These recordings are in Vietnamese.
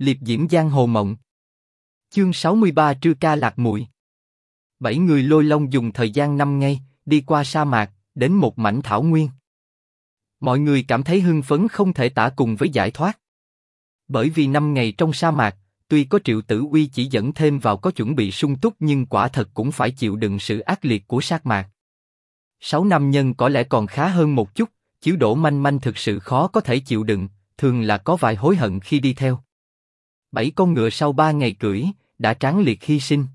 Liệp Diễm Giang Hồ Mộng Chương 63 Trư Ca Lạc Muội Bảy người lôi long dùng thời gian năm ngày, đi qua sa mạc, đến một mảnh thảo nguyên. Mọi người cảm thấy hưng phấn không thể tả cùng với giải thoát. Bởi vì năm ngày trong sa mạc, tuy có triệu tử uy chỉ dẫn thêm vào có chuẩn bị sung túc nhưng quả thật cũng phải chịu đựng sự ác liệt của sa mạc. Sáu năm nhân có lẽ còn khá hơn một chút, chiếu đổ manh manh thực sự khó có thể chịu đựng, thường là có vài hối hận khi đi theo. Bảy con ngựa sau ba ngày cưỡi, đã tráng liệt hy sinh.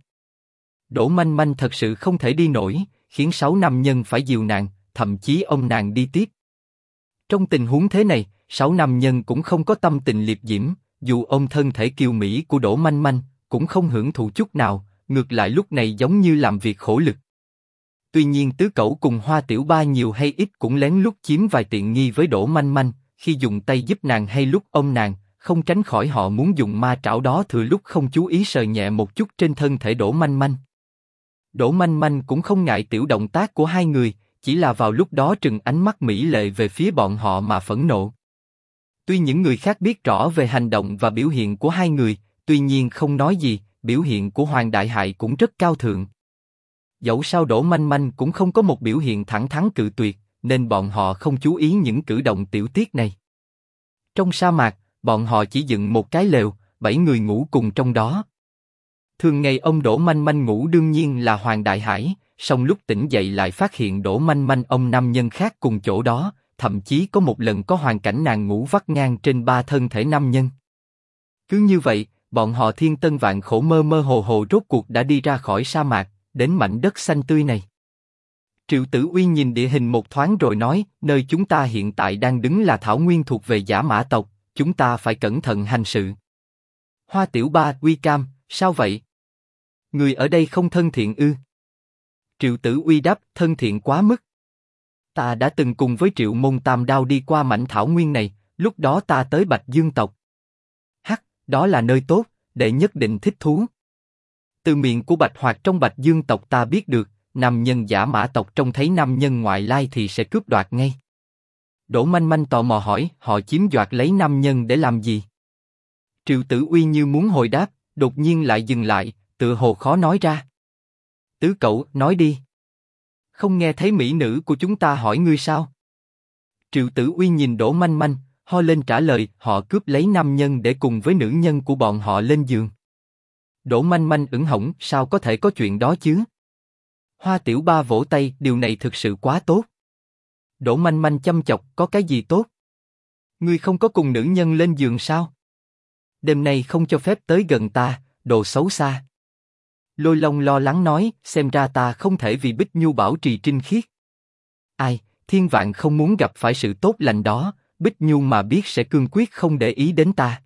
Đỗ manh manh thật sự không thể đi nổi, khiến sáu năm nhân phải dìu nàng, thậm chí ông nàng đi tiếp. Trong tình huống thế này, sáu năm nhân cũng không có tâm tình liệp diễm, dù ông thân thể kiêu mỹ của Đỗ manh manh cũng không hưởng thụ chút nào, ngược lại lúc này giống như làm việc khổ lực. Tuy nhiên tứ cẩu cùng hoa tiểu ba nhiều hay ít cũng lén lút chiếm vài tiện nghi với Đỗ manh manh, khi dùng tay giúp nàng hay lúc ôm nàng, không tránh khỏi họ muốn dùng ma trảo đó thừa lúc không chú ý sờ nhẹ một chút trên thân thể Đỗ manh manh. Đỗ manh manh cũng không ngại tiểu động tác của hai người, chỉ là vào lúc đó trừng ánh mắt mỹ lệ về phía bọn họ mà phẫn nộ. Tuy những người khác biết rõ về hành động và biểu hiện của hai người, tuy nhiên không nói gì, biểu hiện của Hoàng Đại Hải cũng rất cao thượng. Dẫu sao Đỗ Manh Manh cũng không có một biểu hiện thẳng thắn cự tuyệt, nên bọn họ không chú ý những cử động tiểu tiết này. Trong sa mạc, bọn họ chỉ dựng một cái lều, bảy người ngủ cùng trong đó. Thường ngày ông Đỗ Manh Manh ngủ đương nhiên là Hoàng Đại Hải, song lúc tỉnh dậy lại phát hiện Đỗ Manh Manh ông nam nhân khác cùng chỗ đó, thậm chí có một lần có hoàn cảnh nàng ngủ vắt ngang trên ba thân thể nam nhân. Cứ như vậy, bọn họ thiên tân vạn khổ mơ mơ hồ hồ rốt cuộc đã đi ra khỏi sa mạc, đến mảnh đất xanh tươi này. Triệu Tử Uy nhìn địa hình một thoáng rồi nói, nơi chúng ta hiện tại đang đứng là thảo nguyên thuộc về giả mã tộc, chúng ta phải cẩn thận hành sự. Hoa Tiểu Ba, Uy Cam, sao vậy? Người ở đây không thân thiện ư? Triệu Tử Uy đáp, thân thiện quá mức. Ta đã từng cùng với Triệu Môn Tam Đao đi qua mảnh thảo nguyên này, lúc đó ta tới Bạch Dương tộc. Hắc, đó là nơi tốt, để nhất định thích thú. Từ miệng của Bạch Hoạt trong Bạch Dương tộc ta biết được, nam nhân giả mã tộc trông thấy nam nhân ngoại lai thì sẽ cướp đoạt ngay. Đỗ Manh Manh tò mò hỏi, họ chiếm đoạt lấy nam nhân để làm gì? Triệu Tử Uy như muốn hồi đáp, đột nhiên lại dừng lại, tự hồ khó nói ra. Tứ cậu, nói đi. Không nghe thấy mỹ nữ của chúng ta hỏi ngươi sao? Triệu Tử Uy nhìn Đỗ Manh Manh, ho lên trả lời, họ cướp lấy nam nhân để cùng với nữ nhân của bọn họ lên giường. Đỗ Manh Manh ửng hỏng, sao có thể có chuyện đó chứ? Hoa Tiểu Ba vỗ tay, điều này thực sự quá tốt. Đỗ Manh Manh chăm chọc, có cái gì tốt? Ngươi không có cùng nữ nhân lên giường sao? Đêm nay không cho phép tới gần ta, đồ xấu xa. Lôi Long lo lắng nói, xem ra ta không thể vì Bích Nhu bảo trì trinh khiết. Ai, thiên vạn không muốn gặp phải sự tốt lành đó, Bích Nhu mà biết sẽ cương quyết không để ý đến ta.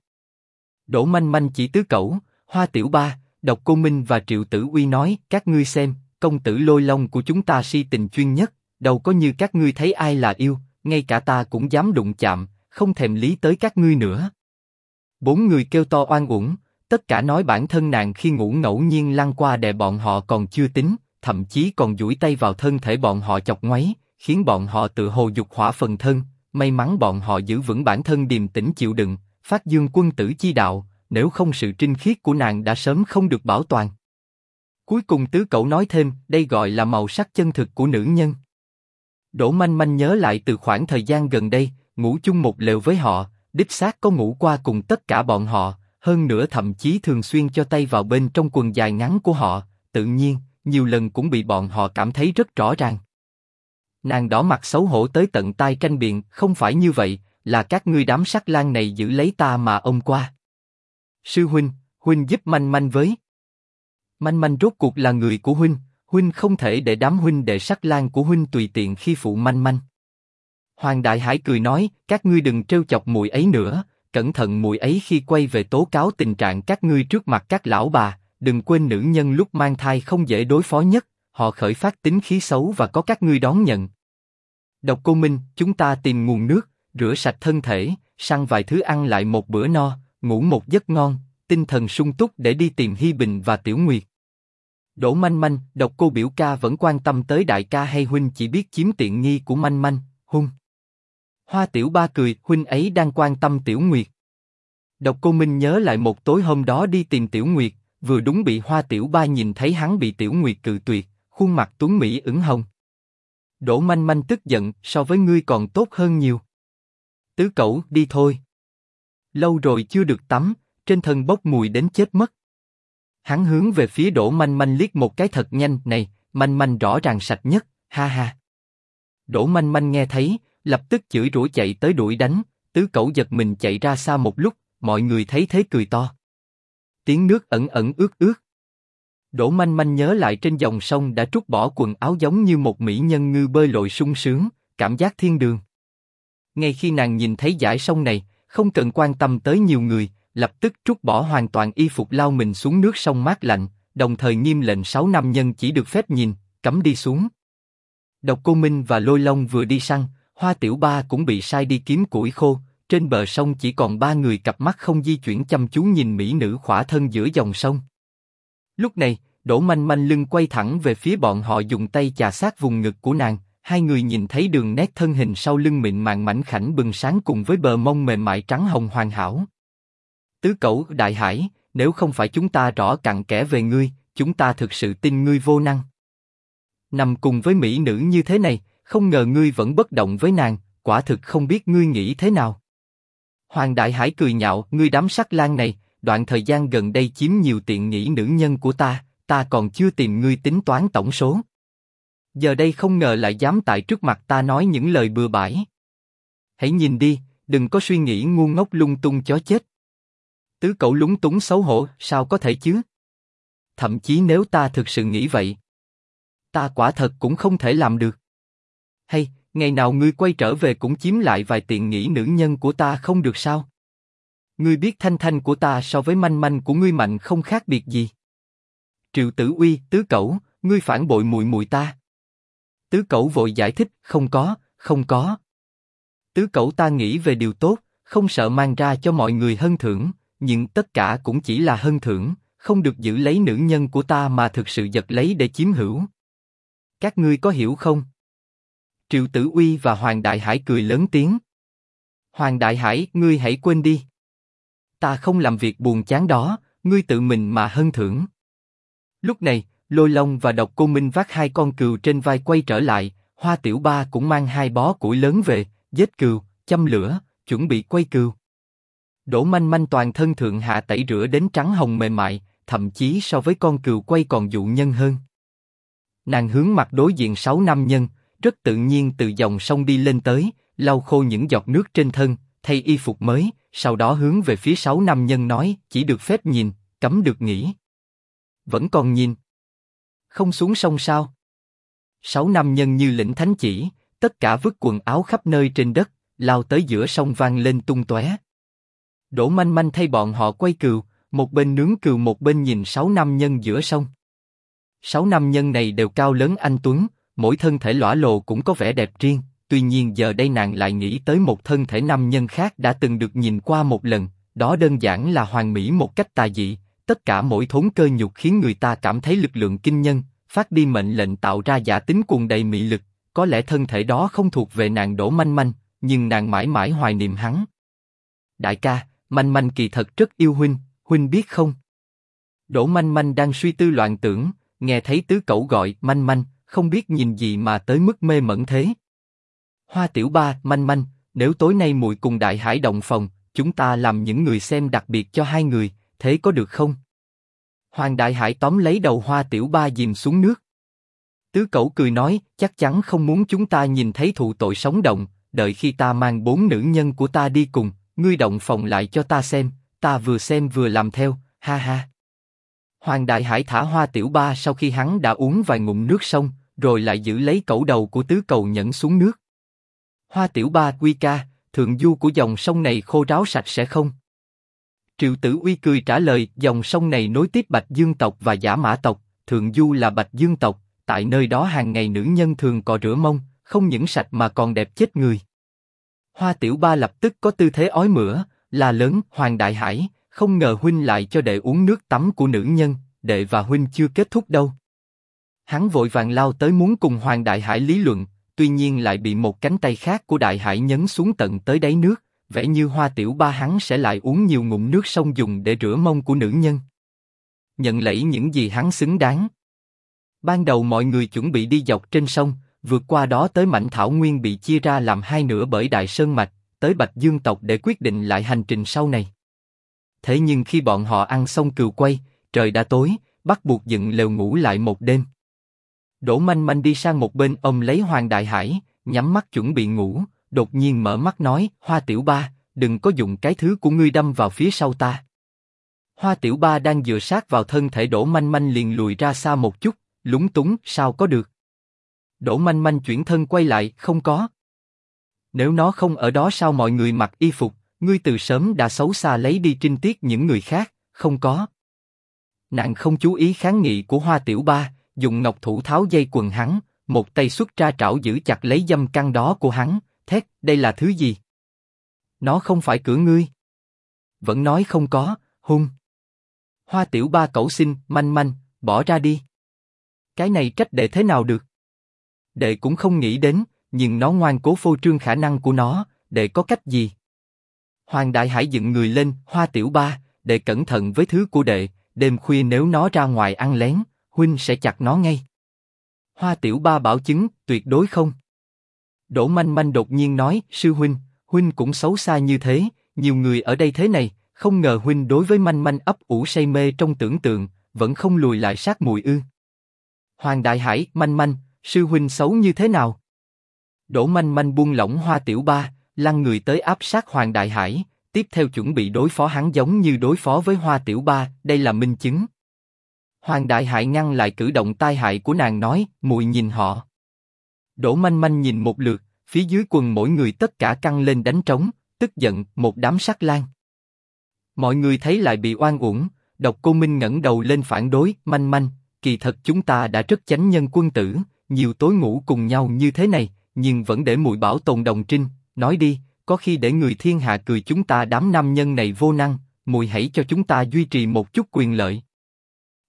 Đỗ Manh Manh chỉ tứ cẩu, Hoa Tiểu Ba, Độc Cô Minh và Triệu Tử Uy nói, các ngươi xem, công tử Lôi Long của chúng ta si tình chuyên nhất, đâu có như các ngươi thấy ai là yêu, ngay cả ta cũng dám đụng chạm, không thèm lý tới các ngươi nữa. Bốn người kêu to oan uổng, tất cả nói bản thân nàng khi ngủ ngẫu nhiên lăn qua đè bọn họ còn chưa tính, thậm chí còn duỗi tay vào thân thể bọn họ chọc ngoáy, khiến bọn họ tự hồ dục hỏa phần thân. May mắn bọn họ giữ vững bản thân điềm tĩnh chịu đựng, phát dương quân tử chi đạo, nếu không sự trinh khiết của nàng đã sớm không được bảo toàn. Cuối cùng tứ cậu nói thêm, đây gọi là màu sắc chân thực của nữ nhân. Đỗ manh manh nhớ lại từ khoảng thời gian gần đây, ngủ chung một lều với họ, đích xác có ngủ qua cùng tất cả bọn họ, hơn nữa thậm chí thường xuyên cho tay vào bên trong quần dài ngắn của họ, tự nhiên, nhiều lần cũng bị bọn họ cảm thấy rất rõ ràng. Nàng đỏ mặt xấu hổ tới tận tai tranh biện, không phải như vậy, là các ngươi đám sắc lang này giữ lấy ta mà ông qua. Sư huynh, huynh giúp manh manh với. Manh manh rốt cuộc là người của huynh, huynh không thể để đám huynh đệ sắc lang của huynh tùy tiện khi phụ manh manh. Hoàng Đại Hải cười nói, các ngươi đừng trêu chọc mùi ấy nữa, cẩn thận mùi ấy khi quay về tố cáo tình trạng các ngươi trước mặt các lão bà, đừng quên nữ nhân lúc mang thai không dễ đối phó nhất, họ khởi phát tính khí xấu và có các ngươi đón nhận. Độc Cô Minh, chúng ta tìm nguồn nước, rửa sạch thân thể, săn vài thứ ăn lại một bữa no, ngủ một giấc ngon, tinh thần sung túc để đi tìm Hi Bình và Tiểu Nguyệt. Đỗ Manh Manh, độc cô biểu ca vẫn quan tâm tới đại ca hay huynh chỉ biết chiếm tiện nghi của Manh Manh, hung. Hoa Tiểu Ba cười, huynh ấy đang quan tâm Tiểu Nguyệt. Độc Cô Minh nhớ lại một tối hôm đó đi tìm Tiểu Nguyệt, vừa đúng bị Hoa Tiểu Ba nhìn thấy hắn bị Tiểu Nguyệt cự tuyệt, khuôn mặt tuấn mỹ ửng hồng. Đỗ Manh Manh tức giận, so với ngươi còn tốt hơn nhiều. Tứ Cẩu, đi thôi. Lâu rồi chưa được tắm, trên thân bốc mùi đến chết mất. Hắn hướng về phía Đỗ Manh Manh liếc một cái thật nhanh, này, Manh Manh rõ ràng sạch nhất, ha ha. Đỗ Manh Manh nghe thấy, lập tức chửi rủa chạy tới đuổi đánh, tứ cẩu giật mình chạy ra xa một lúc, mọi người thấy thế cười to. Tiếng nước ẩn ẩn ướt ướt. Đỗ Manh Manh nhớ lại trên dòng sông đã trút bỏ quần áo giống như một mỹ nhân ngư bơi lội sung sướng, cảm giác thiên đường. Ngay khi nàng nhìn thấy dải sông này, không cần quan tâm tới nhiều người, lập tức trút bỏ hoàn toàn y phục lao mình xuống nước sông mát lạnh, đồng thời nghiêm lệnh sáu nam nhân chỉ được phép nhìn, cấm đi xuống. Độc Cô Minh và Lôi Long vừa đi săn, Hoa Tiểu Ba cũng bị sai đi kiếm củi khô. Trên bờ sông chỉ còn ba người cặp mắt không di chuyển chăm chú nhìn mỹ nữ khỏa thân giữa dòng sông. Lúc này, Đỗ Manh Manh lưng quay thẳng về phía bọn họ dùng tay chà sát vùng ngực của nàng. Hai người nhìn thấy đường nét thân hình sau lưng mịn màng mảnh khảnh bừng sáng cùng với bờ mông mềm mại trắng hồng hoàn hảo. Tứ cẩu đại hải, nếu không phải chúng ta rõ cặn kẽ về ngươi, chúng ta thực sự tin ngươi vô năng. Nằm cùng với mỹ nữ như thế này, không ngờ ngươi vẫn bất động với nàng, quả thực không biết ngươi nghĩ thế nào. Hoàng Đại Hải cười nhạo, ngươi đám sắc lang này, đoạn thời gian gần đây chiếm nhiều tiện nghỉ nữ nhân của ta, ta còn chưa tìm ngươi tính toán tổng số. Giờ đây không ngờ lại dám tại trước mặt ta nói những lời bừa bãi. Hãy nhìn đi, đừng có suy nghĩ ngu ngốc lung tung chó chết. Tứ cậu lúng túng xấu hổ, sao có thể chứ? Thậm chí nếu ta thực sự nghĩ vậy, ta quả thật cũng không thể làm được. Hay, ngày nào ngươi quay trở về cũng chiếm lại vài tiện nghĩ nữ nhân của ta không được sao? Ngươi biết thanh thanh của ta so với manh manh của ngươi mạnh không khác biệt gì. Triệu Tử Uy, tứ cậu ngươi phản bội mùi mùi ta. Tứ cậu vội giải thích, không có, không có. Tứ cậu ta nghĩ về điều tốt, không sợ mang ra cho mọi người hân thưởng, nhưng tất cả cũng chỉ là hân thưởng, không được giữ lấy nữ nhân của ta mà thực sự giật lấy để chiếm hữu. Các ngươi có hiểu không? Triệu Tử Uy và Hoàng Đại Hải cười lớn tiếng. Hoàng Đại Hải, ngươi hãy quên đi. Ta không làm việc buồn chán đó, ngươi tự mình mà hân thưởng. Lúc này, Lôi Long và Độc Cô Minh vác hai con cừu trên vai quay trở lại, Hoa Tiểu Ba cũng mang hai bó củi lớn về, giết cừu, châm lửa, chuẩn bị quay cừu. Đỗ Manh Manh toàn thân thượng hạ tẩy rửa đến trắng hồng mềm mại, thậm chí so với con cừu quay còn dụ nhân hơn. Nàng hướng mặt đối diện sáu nam nhân, rất tự nhiên từ dòng sông đi lên tới, lau khô những giọt nước trên thân, thay y phục mới, sau đó hướng về phía sáu nam nhân nói, chỉ được phép nhìn, cấm được nghĩ. Vẫn còn nhìn. Không xuống sông sao? Sáu nam nhân như lĩnh thánh chỉ, tất cả vứt quần áo khắp nơi trên đất, lao tới giữa sông vang lên tung tóe. Đỗ manh manh thay bọn họ quay cừu, một bên nướng cừu một bên nhìn sáu nam nhân giữa sông. Sáu nam nhân này đều cao lớn anh tuấn, mỗi thân thể lõa lồ cũng có vẻ đẹp riêng. Tuy nhiên giờ đây nàng lại nghĩ tới một thân thể nam nhân khác đã từng được nhìn qua một lần, đó đơn giản là hoàn mỹ một cách tà dị. Tất cả mỗi thốn cơ nhục khiến người ta cảm thấy lực lượng kinh nhân, phát đi mệnh lệnh tạo ra giả tính cuồng đầy mị lực. Có lẽ thân thể đó không thuộc về nàng đổ manh manh, nhưng nàng mãi mãi hoài niệm hắn. Đại ca, manh manh kỳ thật rất yêu huynh, huynh biết không? Đỗ manh manh đang suy tư loạn tưởng, nghe thấy tứ cậu gọi manh manh, không biết nhìn gì mà tới mức mê mẩn thế. Hoa tiểu ba, manh manh, nếu tối nay muội cùng đại hải động phòng, chúng ta làm những người xem đặc biệt cho hai người, thế có được không? Hoàng đại hải tóm lấy đầu hoa tiểu ba dìm xuống nước. Tứ cậu cười nói, chắc chắn không muốn chúng ta nhìn thấy thụ tội sống động, đợi khi ta mang bốn nữ nhân của ta đi cùng, ngươi động phòng lại cho ta xem, ta vừa xem vừa làm theo, ha ha. Hoàng Đại Hải thả hoa tiểu ba sau khi hắn đã uống vài ngụm nước xong, rồi lại giữ lấy cẩu đầu của tứ cầu nhẫn xuống nước. Hoa tiểu ba quy ca, thượng du của dòng sông này khô ráo sạch sẽ không? Triệu Tử Uy cười trả lời, dòng sông này nối tiếp Bạch Dương tộc và Giả Mã tộc, thượng du là Bạch Dương tộc, tại nơi đó hàng ngày nữ nhân thường cọ rửa mông, không những sạch mà còn đẹp chết người. Hoa Tiểu Ba lập tức có tư thế ói mửa, là lớn, Hoàng Đại Hải, không ngờ huynh lại cho đệ uống nước tắm của nữ nhân, đệ và huynh chưa kết thúc đâu. Hắn vội vàng lao tới muốn cùng Hoàng Đại Hải lý luận, tuy nhiên lại bị một cánh tay khác của Đại Hải nhấn xuống tận tới đáy nước, vẻ như hoa tiểu ba hắn sẽ lại uống nhiều ngụm nước sông dùng để rửa mông của nữ nhân. Nhận lấy những gì hắn xứng đáng. Ban đầu mọi người chuẩn bị đi dọc trên sông, vượt qua đó tới mảnh thảo nguyên bị chia ra làm hai nửa bởi Đại Sơn Mạch, tới Bạch Dương tộc để quyết định lại hành trình sau này. Thế nhưng khi bọn họ ăn xong cừu quay, trời đã tối, bắt buộc dựng lều ngủ lại một đêm. Đỗ Manh Manh đi sang một bên ôm lấy Hoàng Đại Hải, nhắm mắt chuẩn bị ngủ, đột nhiên mở mắt nói, Hoa Tiểu Ba, đừng có dùng cái thứ của ngươi đâm vào phía sau ta. Hoa Tiểu Ba đang dựa sát vào thân thể Đỗ Manh Manh liền lùi ra xa một chút, lúng túng, sao có được. Đỗ Manh Manh chuyển thân quay lại, không có. Nếu nó không ở đó sao mọi người mặc y phục, ngươi từ sớm đã xấu xa lấy đi trinh tiết những người khác, không có. Nàng không chú ý kháng nghị của Hoa Tiểu Ba, dùng ngọc thủ tháo dây quần hắn, một tay xuất ra trảo giữ chặt lấy dâm căn đó của hắn, thét, đây là thứ gì? Nó không phải cửa ngươi. Vẫn nói không có, hung. Hoa Tiểu Ba cẩu xin, manh manh, bỏ ra đi. Cái này trách đệ thế nào được? Đệ cũng không nghĩ đến, nhưng nó ngoan cố phô trương khả năng của nó, đệ có cách gì? Hoàng Đại Hải dựng người lên, Hoa Tiểu Ba, đệ cẩn thận với thứ của đệ, đêm khuya nếu nó ra ngoài ăn lén, huynh sẽ chặt nó ngay. Hoa Tiểu Ba bảo chứng, tuyệt đối không. Đỗ Manh Manh đột nhiên nói, sư huynh, huynh cũng xấu xa như thế, nhiều người ở đây thế này, không ngờ huynh đối với Manh Manh ấp ủ say mê trong tưởng tượng, vẫn không lùi lại sát mùi ư? Hoàng Đại Hải, Manh Manh, sư huynh xấu như thế nào? Đỗ Manh Manh buông lỏng Hoa Tiểu Ba, lăn người tới áp sát Hoàng Đại Hải, tiếp theo chuẩn bị đối phó hắn giống như đối phó với Hoa Tiểu Ba, đây là minh chứng. Hoàng Đại Hải ngăn lại cử động tai hại của nàng nói, mùi nhìn họ. Đỗ Manh Manh nhìn một lượt, phía dưới quần mỗi người tất cả căng lên đánh trống, tức giận, một đám sắc lan. Mọi người thấy lại bị oan uổng, độc cô Minh ngẩng đầu lên phản đối, Manh Manh, kỳ thật chúng ta đã rất chánh nhân quân tử, nhiều tối ngủ cùng nhau như thế này, nhưng vẫn để mùi bảo tồn đồng trinh, nói đi, có khi để người thiên hạ cười chúng ta đám nam nhân này vô năng, mùi hãy cho chúng ta duy trì một chút quyền lợi.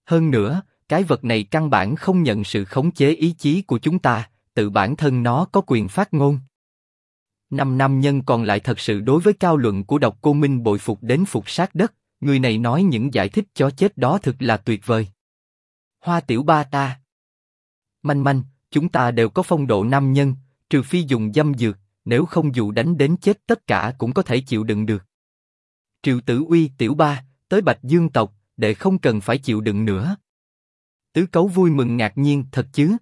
Hơn nữa, cái vật này căn bản không nhận sự khống chế ý chí của chúng ta, tự bản thân nó có quyền phát ngôn. Năm nam nhân còn lại thật sự đối với cao luận của độc cô Minh bội phục đến phục sát đất, người này nói những giải thích cho chết đó thực là tuyệt vời. Hoa tiểu ba ta. Manh manh, chúng ta đều có phong độ nam nhân, trừ phi dùng dâm dược, nếu không dù đánh đến chết tất cả cũng có thể chịu đựng được. Triệu Tử Uy tiểu ba tới Bạch Dương tộc, để không cần phải chịu đựng nữa. Tứ cấu vui mừng ngạc nhiên thật chứ?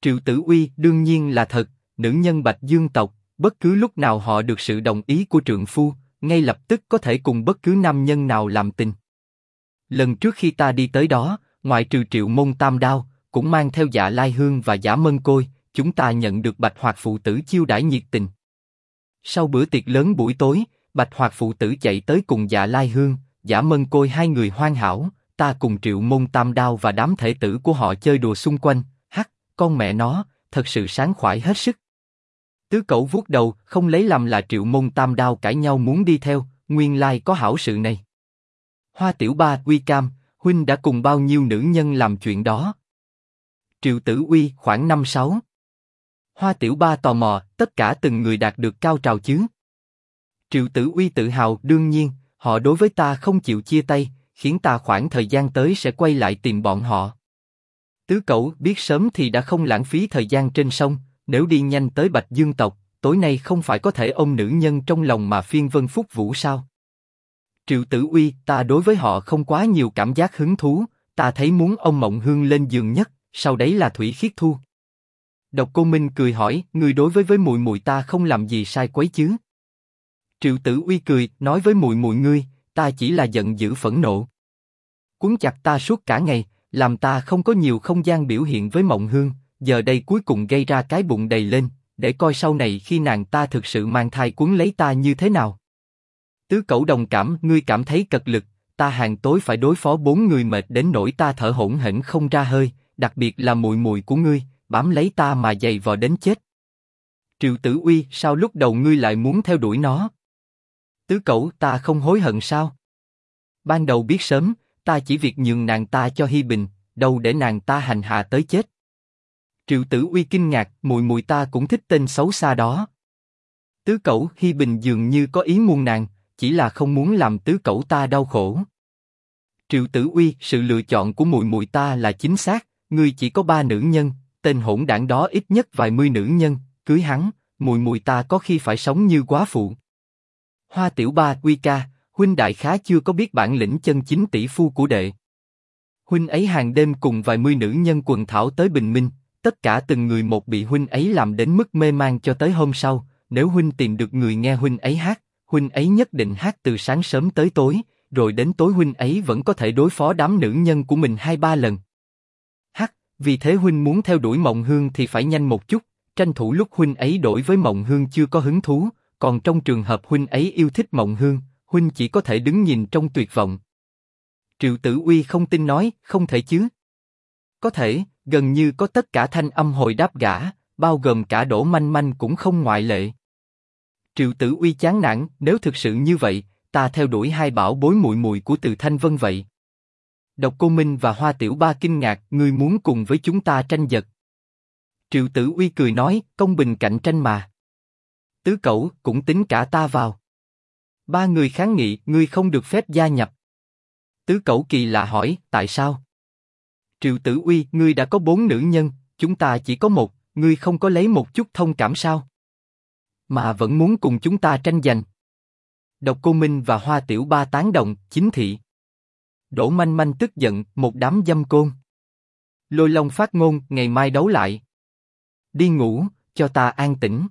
Triệu Tử Uy đương nhiên là thật, nữ nhân Bạch Dương tộc, bất cứ lúc nào họ được sự đồng ý của trượng phu, ngay lập tức có thể cùng bất cứ nam nhân nào làm tình. Lần trước khi ta đi tới đó, ngoại trừ Triệu Môn Tam Đao, cũng mang theo Dạ Lai Hương và Giả Mân Côi, chúng ta nhận được Bạch Hoạt phụ tử chiêu đãi nhiệt tình. Sau bữa tiệc lớn buổi tối, Bạch Hoạt phụ tử chạy tới cùng Dạ Lai Hương, Giả Mân Côi hai người hoan hảo, ta cùng Triệu Môn Tam Đao và đám thể tử của họ chơi đùa xung quanh, hắc, con mẹ nó, thật sự sáng khoải hết sức. Tứ cậu vuốt đầu, không lấy làm là Triệu Môn Tam Đao cãi nhau muốn đi theo, nguyên lai có hảo sự này. Hoa Tiểu Ba, Uy Cam, huynh đã cùng bao nhiêu nữ nhân làm chuyện đó? Triệu Tử Uy khoảng năm sáu. Hoa Tiểu Ba tò mò, tất cả từng người đạt được cao trào chứ? Triệu Tử Uy tự hào, đương nhiên, họ đối với ta không chịu chia tay, khiến ta khoảng thời gian tới sẽ quay lại tìm bọn họ. Tứ Cẩu biết sớm thì đã không lãng phí thời gian trên sông, nếu đi nhanh tới Bạch Dương tộc, tối nay không phải có thể ôm nữ nhân trong lòng mà phiên vân phúc vũ sao? Triệu Tử Uy, ta đối với họ không quá nhiều cảm giác hứng thú, ta thấy muốn ông Mộng Hương lên giường nhất, sau đấy là Thủy Khiết Thu. Độc Cô Minh cười hỏi, người đối với với mùi mùi ta không làm gì sai quấy chứ? Triệu Tử Uy cười, nói với mùi mùi ngươi, ta chỉ là giận dữ phẫn nộ. Cuốn chặt ta suốt cả ngày, làm ta không có nhiều không gian biểu hiện với Mộng Hương, giờ đây cuối cùng gây ra cái bụng đầy lên, để coi sau này khi nàng ta thực sự mang thai cuốn lấy ta như thế nào. Tứ Cẩu đồng cảm, ngươi cảm thấy cật lực, ta hàng tối phải đối phó bốn người mệt đến nỗi ta thở hổn hển không ra hơi, đặc biệt là mùi mùi của ngươi, bám lấy ta mà dày vò đến chết. Triệu Tử Uy, sao lúc đầu ngươi lại muốn theo đuổi nó? Tứ Cẩu, ta không hối hận sao? Ban đầu biết sớm, ta chỉ việc nhường nàng ta cho Hi Bình, đâu để nàng ta hành hạ tới chết. Triệu Tử Uy kinh ngạc, mùi mùi ta cũng thích tên xấu xa đó. Tứ cẩu Hi Bình dường như có ý muôn nàng, chỉ là không muốn làm tứ cẩu ta đau khổ. Triệu Tử Uy, sự lựa chọn của mùi mùi ta là chính xác, ngươi chỉ có ba nữ nhân, tên hỗn đảng đó ít nhất vài mươi nữ nhân, cưới hắn, mùi mùi ta có khi phải sống như quá phụ. Hoa Tiểu Ba, quy ca, huynh đại khá chưa có biết bản lĩnh chân chính tỷ phu của đệ. Huynh ấy hàng đêm cùng vài mươi nữ nhân quần thảo tới bình minh, tất cả từng người một bị huynh ấy làm đến mức mê man cho tới hôm sau. Nếu huynh tìm được người nghe huynh ấy hát, huynh ấy nhất định hát từ sáng sớm tới tối, rồi đến tối huynh ấy vẫn có thể đối phó đám nữ nhân của mình hai ba lần. Vì thế huynh muốn theo đuổi mộng hương thì phải nhanh một chút, tranh thủ lúc huynh ấy đổi với mộng hương chưa có hứng thú, còn trong trường hợp huynh ấy yêu thích mộng hương, huynh chỉ có thể đứng nhìn trong tuyệt vọng. Triệu Tử Uy không tin nói, không thể chứ. Có thể, gần như có tất cả thanh âm hồi đáp gã, bao gồm cả Đỗ Manh Manh cũng không ngoại lệ. Triệu Tử Uy chán nản, nếu thực sự như vậy, ta theo đuổi hai bảo bối muội muội của Từ Thanh Vân vậy. Độc Cô Minh và Hoa Tiểu Ba kinh ngạc, ngươi muốn cùng với chúng ta tranh giật. Triệu Tử Uy cười nói, công bình cạnh tranh mà. Tứ Cẩu cũng tính cả ta vào. Ba người kháng nghị, ngươi không được phép gia nhập. Tứ Cẩu kỳ lạ hỏi, tại sao? Triệu Tử Uy, ngươi đã có bốn nữ nhân, chúng ta chỉ có một, ngươi không có lấy một chút thông cảm sao? Mà vẫn muốn cùng chúng ta tranh giành. Độc Cô Minh và Hoa Tiểu Ba tán đồng, chính thị. Đỗ Manh Manh tức giận, một đám dâm côn. Lôi Long phát ngôn, ngày mai đấu lại. Đi ngủ, cho ta an tĩnh.